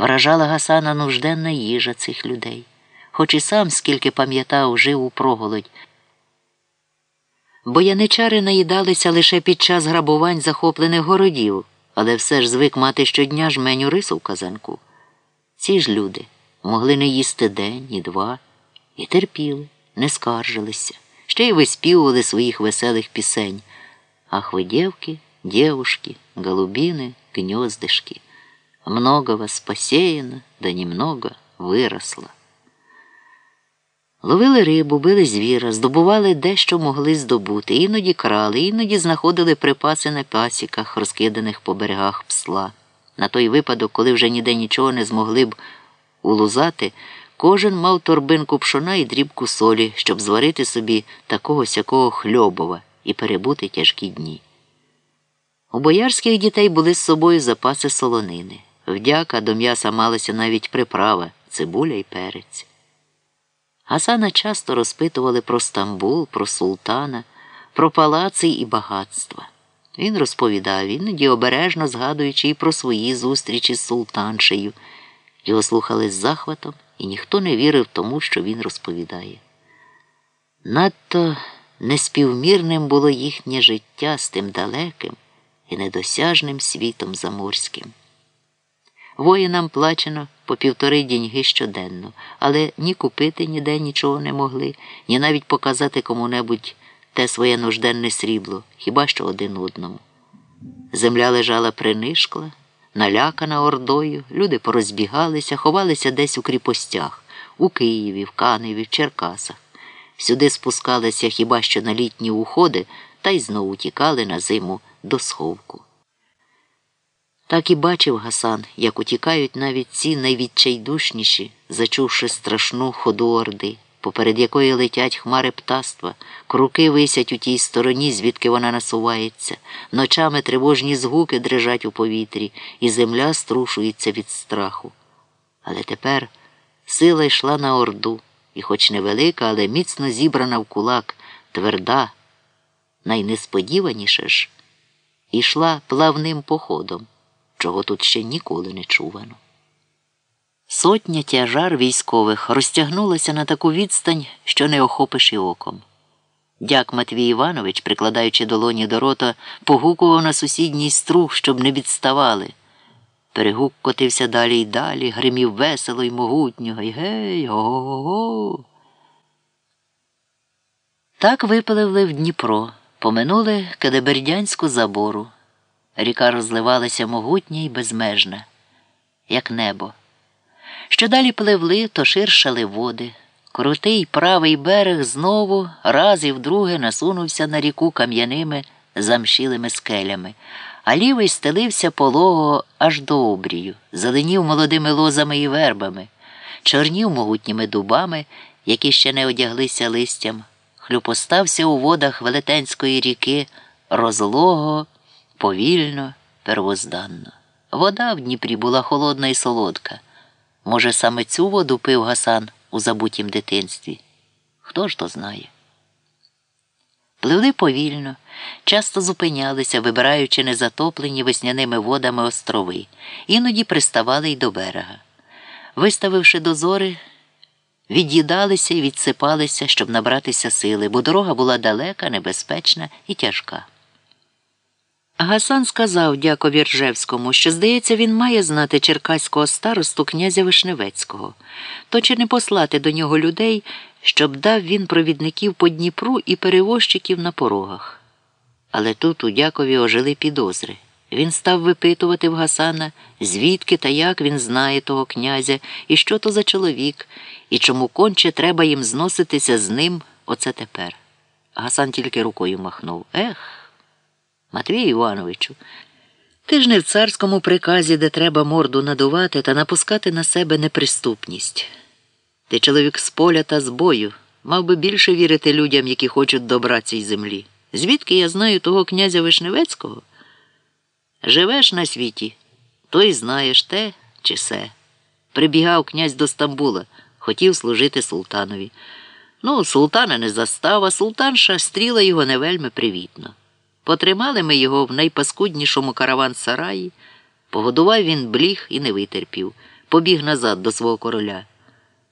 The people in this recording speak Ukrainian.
Вражала Гасана нужденна їжа цих людей, хоч і сам, скільки пам'ятав, жив у проголодь. Бо яничари наїдалися лише під час грабувань захоплених городів, але все ж звик мати щодня жменю рису в казанку. Ці ж люди могли не їсти день і два, і терпіли, не скаржилися, ще й виспівували своїх веселих пісень. Ах вы, девки, девушки, голубины, гнездышки, много вас посеяно, да немного выросло. Ловили рибу, били звіра, здобували дещо могли здобути, іноді крали, іноді знаходили припаси на пасіках, розкиданих по берегах псла. На той випадок, коли вже ніде нічого не змогли б улузати, кожен мав торбинку пшона і дрібку солі, щоб зварити собі такого сякого хльобова і перебути тяжкі дні. У боярських дітей були з собою запаси солонини. Вдяка до м'яса малася навіть приправа, цибуля й перець. Гасана часто розпитували про Стамбул, про султана, про палаци і багатства. Він розповідав, іноді обережно згадуючи і про свої зустрічі з султаншею. Його слухали з захватом, і ніхто не вірив тому, що він розповідає. Надто неспівмірним було їхнє життя з тим далеким і недосяжним світом заморським. Воїнам плачено по півтори діньги щоденно, але ні купити ніде нічого не могли, ні навіть показати кому-небудь те своє нужденне срібло, хіба що один одному. Земля лежала принишкла, налякана ордою, люди порозбігалися, ховалися десь у кріпостях, у Києві, в Каневі, в Черкасах. Сюди спускалися хіба що на літні уходи та й знову тікали на зиму до сховку. Так і бачив Гасан, як утікають навіть ці найвідчайдушніші, зачувши страшну ходу орди, поперед якої летять хмари птаства, круки висять у тій стороні, звідки вона насувається, ночами тривожні згуки дрижать у повітрі, і земля струшується від страху. Але тепер сила йшла на орду, і, хоч невелика, але міцно зібрана в кулак, тверда, найнесподіваніше ж, ішла плавним походом чого тут ще ніколи не чувано. Сотня тяжар військових розтягнулася на таку відстань, що не охопиш і оком. Дяк Матвій Іванович, прикладаючи долоні до рота, погукував на сусідній струг, щоб не відставали. Перегук котився далі й далі, гримів весело й могутнього, гей, гей, го-го-го. Так випливли в Дніпро, поминули Кедебердянську забору. Ріка розливалася могутня і безмежна, як небо. Що далі пливли, то ширшали води. Крутий правий берег знову раз і вдруге насунувся на ріку кам'яними замшілими скелями, а лівий стелився полого аж до обрію, зеленів молодими лозами і вербами, чорнів могутніми дубами, які ще не одяглися листям, хлюпостався у водах велетенської ріки розлого повільно, первозданно. Вода в Дніпрі була холодна і солодка. Може, саме цю воду пив Гасан у забутім дитинстві? Хто ж то знає? Пливли повільно, часто зупинялися, вибираючи незатоплені весняними водами острови, іноді приставали й до берега. Виставивши дозори, від'їдалися і відсипалися, щоб набратися сили, бо дорога була далека, небезпечна і тяжка. Гасан сказав дякові Ржевському, що, здається, він має знати черкаського старосту князя Вишневецького, то чи не послати до нього людей, щоб дав він провідників по Дніпру і перевозчиків на порогах. Але тут у дякові ожили підозри. Він став випитувати в Гасана, звідки та як він знає того князя, і що то за чоловік, і чому конче треба їм зноситися з ним оце тепер. Гасан тільки рукою махнув. Ех. Матвію Івановичу, ти ж не в царському приказі, де треба морду надувати та напускати на себе неприступність. Ти чоловік з поля та з бою, мав би більше вірити людям, які хочуть добра цій землі. Звідки я знаю того князя Вишневецького? Живеш на світі, то й знаєш те чи се. Прибігав князь до Стамбула, хотів служити султанові. Ну, султана не застав, а султанша стріла його не вельми привітно. Потримали ми його в найпаскуднішому караван сараї, погодував він бліг і не витерпів. побіг назад до свого короля.